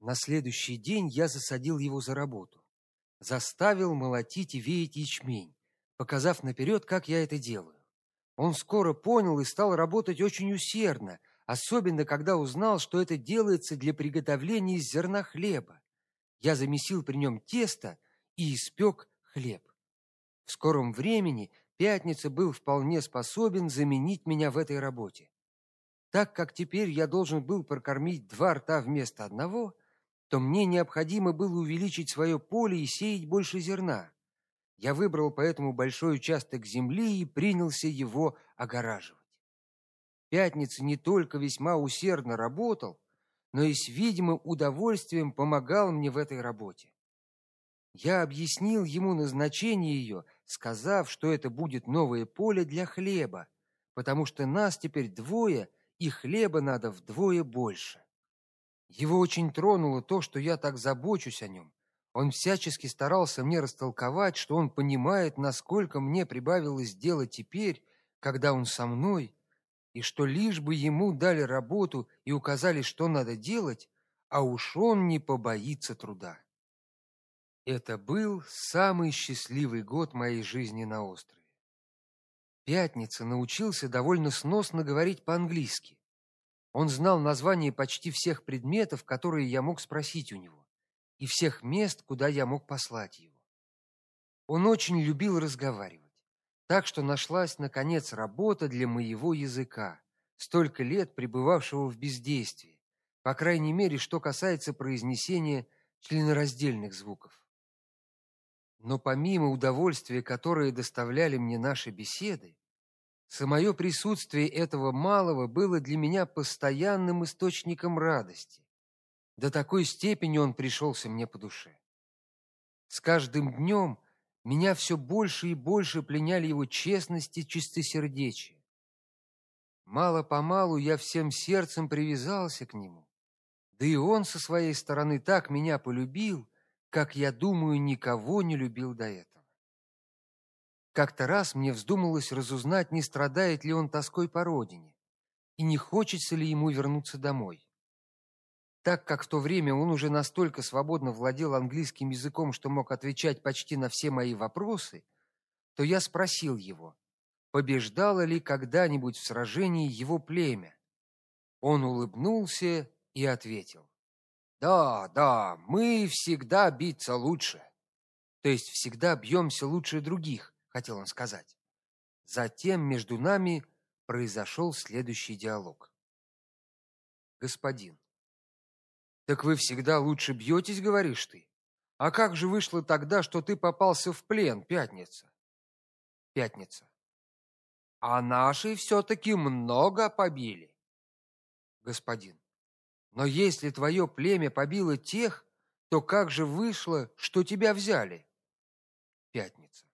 На следующий день я засадил его за работу. Заставил молотить и веять ячмень, показав наперед, как я это делаю. Он скоро понял и стал работать очень усердно, особенно когда узнал, что это делается для приготовления из зерна хлеба. Я замесил при нем тесто и испек хлеб. В скором времени Пятница был вполне способен заменить меня в этой работе. Так как теперь я должен был прокормить два рта вместо одного, то мне необходимо было увеличить свое поле и сеять больше зерна. Я выбрал поэтому большой участок земли и принялся его огораживать. Пятница не только весьма усердно работал, но и с видимым удовольствием помогал мне в этой работе. Я объяснил ему назначение ее, сказав, что это будет новое поле для хлеба, потому что нас теперь двое, и хлеба надо вдвое больше. Его очень тронуло то, что я так забочусь о нем. Он всячески старался мне растолковать, что он понимает, насколько мне прибавилось дела теперь, когда он со мной, и что лишь бы ему дали работу и указали, что надо делать, а уж он не побоится труда. Это был самый счастливый год моей жизни на острове. Пятница научился довольно сносно говорить по-английски. Он знал названия почти всех предметов, которые я мог спросить у него, и всех мест, куда я мог послать его. Он очень любил разговаривать, так что нашлась наконец работа для моего языка, столько лет пребывавшего в бездействии, по крайней мере, что касается произнесения членораздельных звуков. Но помимо удовольствия, которое доставляли мне наши беседы, самое присутствие этого малого было для меня постоянным источником радости. До такой степени он пришелся мне по душе. С каждым днем меня все больше и больше пленяли его честность и чистосердечие. Мало-помалу я всем сердцем привязался к нему. Да и он со своей стороны так меня полюбил, как я думаю, никого не любил до этого. Как-то раз мне вздумалось разузнать, не страдает ли он тоской по родине и не хочется ли ему вернуться домой. Так как в то время он уже настолько свободно владел английским языком, что мог отвечать почти на все мои вопросы, то я спросил его, побеждало ли когда-нибудь в сражении его племя. Он улыбнулся и ответил: да, да, мы всегда биться лучше. То есть всегда бьемся лучше других, хотел он сказать. Затем между нами произошел следующий диалог. Господин. Так вы всегда лучше бьетесь, говоришь ты? А как же вышло тогда, что ты попался в плен, Пятница? Пятница. А наши все таки много побили. Господин. Но если твое племя побило тех, то как же вышло, что тебя взяли? Пятница.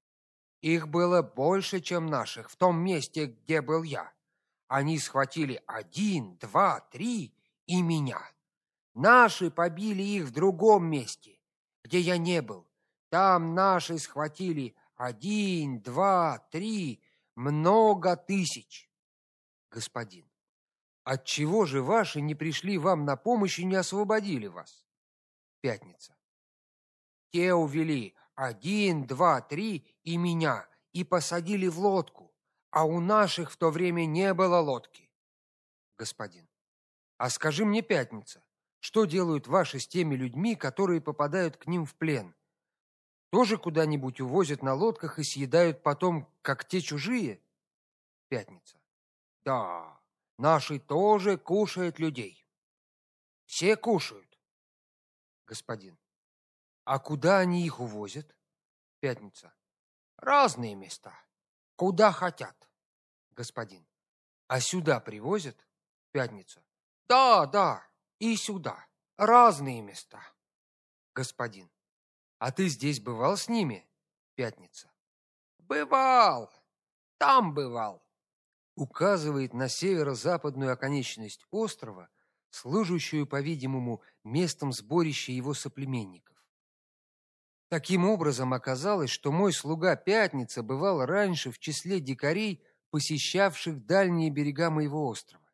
Их было больше, чем наших в том месте, где был я. Они схватили один, два, три и меня. Наши побили их в другом месте, где я не был. Там наши схватили один, два, три, много тысяч. Господин. Отчего же ваши не пришли вам на помощь и не освободили вас? Пятница. Те увели один, два, три и меня и посадили в лодку, а у наших в то время не было лодки. Господин. А скажи мне, Пятница, что делают ваши с теми людьми, которые попадают к ним в плен? Тоже куда-нибудь увозят на лодках и съедают потом, как те чужие? Пятница. Да, Наши тоже кушают людей. Все кушают. Господин. А куда они их увозят? Пятница. Разные места. Куда хотят. Господин. А сюда привозят? Пятница. Да, да, и сюда. Разные места. Господин. А ты здесь бывал с ними? Пятница. Бывал. Там бывал указывает на северо-западную оконечность острова, служащую, по-видимому, местом сборища его соплеменников. Таким образом оказалось, что мой слуга Пятница бывал раньше в числе дикарей, посещавших дальние берега моего острова,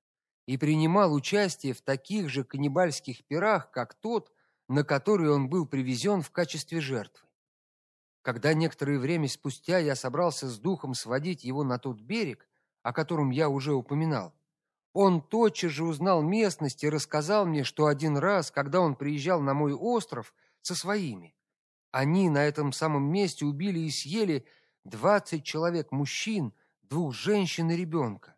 и принимал участие в таких же каннибальских пирах, как тот, на который он был привезен в качестве жертвы. Когда некоторое время спустя я собрался с духом сводить его на тот берег, о котором я уже упоминал, он тотчас же узнал местность и рассказал мне, что один раз, когда он приезжал на мой остров со своими, они на этом самом месте убили и съели двадцать человек мужчин, двух женщин и ребенка.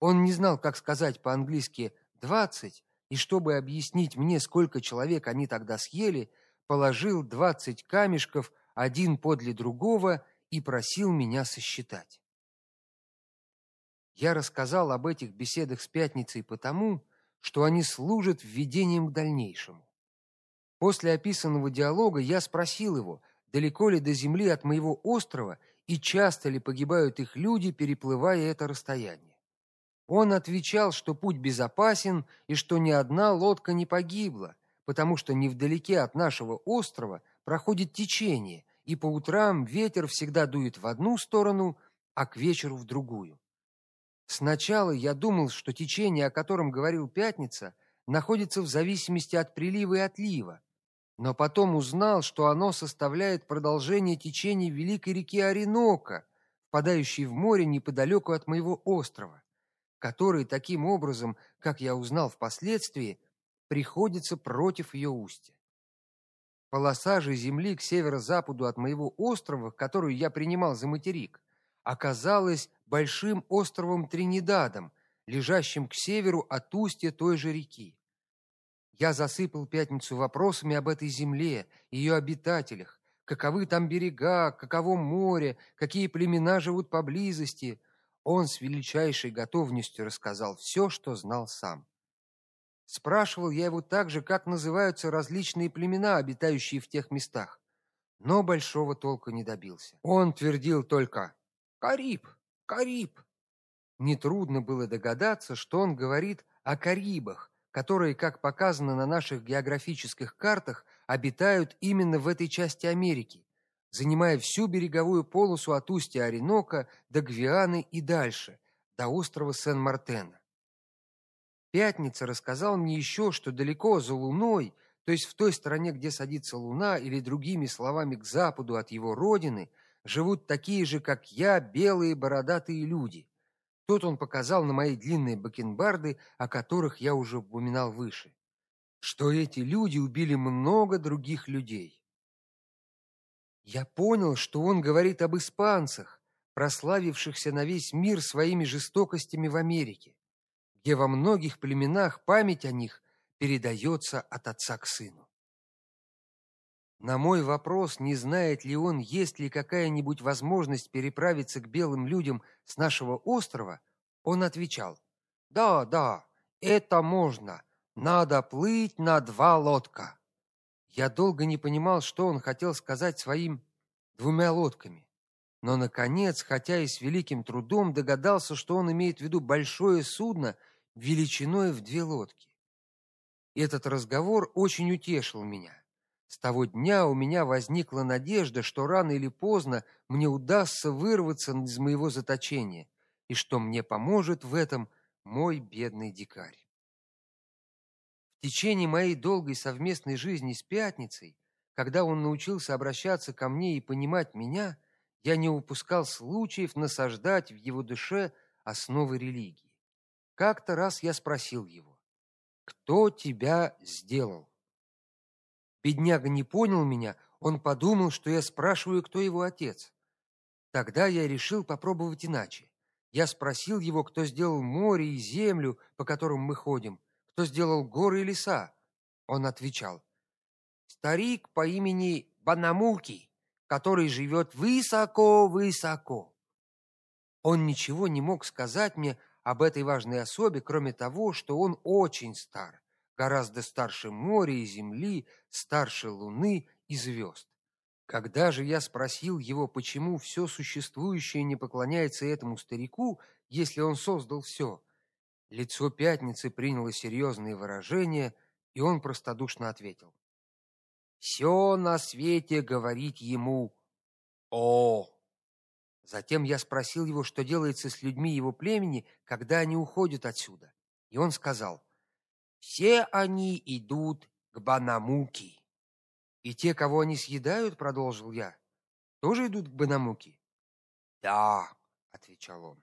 Он не знал, как сказать по-английски двадцать, и чтобы объяснить мне, сколько человек они тогда съели, положил двадцать камешков один подле другого и просил меня сосчитать. Я рассказал об этих беседах с пятницей потому, что они служат введением к дальнейшему. После описанного диалога я спросил его, далеко ли до земли от моего острова и часто ли погибают их люди, переплывая это расстояние. Он отвечал, что путь безопасен и что ни одна лодка не погибла, потому что невдалеке от нашего острова проходит течение, и по утрам ветер всегда дует в одну сторону, а к вечеру в другую. Сначала я думал, что течение, о котором говорил Пятница, находится в зависимости от прилива и отлива, но потом узнал, что оно составляет продолжение течения великой реки Оренока, впадающей в море неподалеку от моего острова, который таким образом, как я узнал впоследствии, приходится против ее устья. Полоса же земли к северо-западу от моего острова, которую я принимал за материк, оказалась большим островом Тринидадом, лежащим к северу от устья той же реки. Я засыпал пятницу вопросами об этой земле, ее обитателях, каковы там берега, каково море, какие племена живут поблизости. Он с величайшей готовностью рассказал все, что знал сам. Спрашивал я его также, как называются различные племена, обитающие в тех местах, но большого толка не добился. Он твердил только: "Кариб, Кариб". Нетрудно было догадаться, что он говорит о карибах, которые, как показано на наших географических картах, обитают именно в этой части Америки, занимая всю береговую полосу от устья Оренока до Гвианы и дальше, до острова Сен-Мартена. Пятница рассказал мне еще, что далеко за Луной, то есть в той стороне, где садится Луна, или другими словами к западу от его родины, живут такие же, как я, белые бородатые люди. Тут он показал на мои длинные бакенбарды, о которых я уже упоминал выше, что эти люди убили много других людей. Я понял, что он говорит об испанцах, прославившихся на весь мир своими жестокостями в Америке где во многих племенах память о них передается от отца к сыну. На мой вопрос, не знает ли он, есть ли какая-нибудь возможность переправиться к белым людям с нашего острова, он отвечал: "Да, да, это можно. Надо плыть на два лодка". Я долго не понимал, что он хотел сказать своим двумя лодками. Но наконец, хотя и с великим трудом, догадался, что он имеет в виду большое судно величиной в две лодки. Этот разговор очень утешил меня. С того дня у меня возникла надежда, что рано или поздно мне удастся вырваться из моего заточения, и что мне поможет в этом мой бедный дикарь. В течение моей долгой совместной жизни с Пятницей, когда он научился обращаться ко мне и понимать меня, я не упускал случаев насаждать в его душе основы религии. Как-то раз я спросил его: "Кто тебя сделал?" Бедняга не понял меня, он подумал, что я спрашиваю, кто его отец. Тогда я решил попробовать иначе. Я спросил его, кто сделал море и землю, по которым мы ходим, кто сделал горы и леса. Он отвечал: "Старик по имени Банамуки, который живет высоко-высоко". Он ничего не мог сказать мне об этой важной особе, кроме того, что он очень стар, гораздо старше моря и земли, старше луны и звезд. Когда же я спросил его, почему все существующее не поклоняется этому старику, если он создал все, лицо пятницы приняло серьезное выражение, и он простодушно ответил: «Все на свете говорить ему о Затем я спросил его, что делается с людьми его племени, когда они уходят отсюда. И он сказал: "Все они идут к Банамуки. И те, кого они съедают, продолжил я, тоже идут к Банамуки. Да, отвечал он.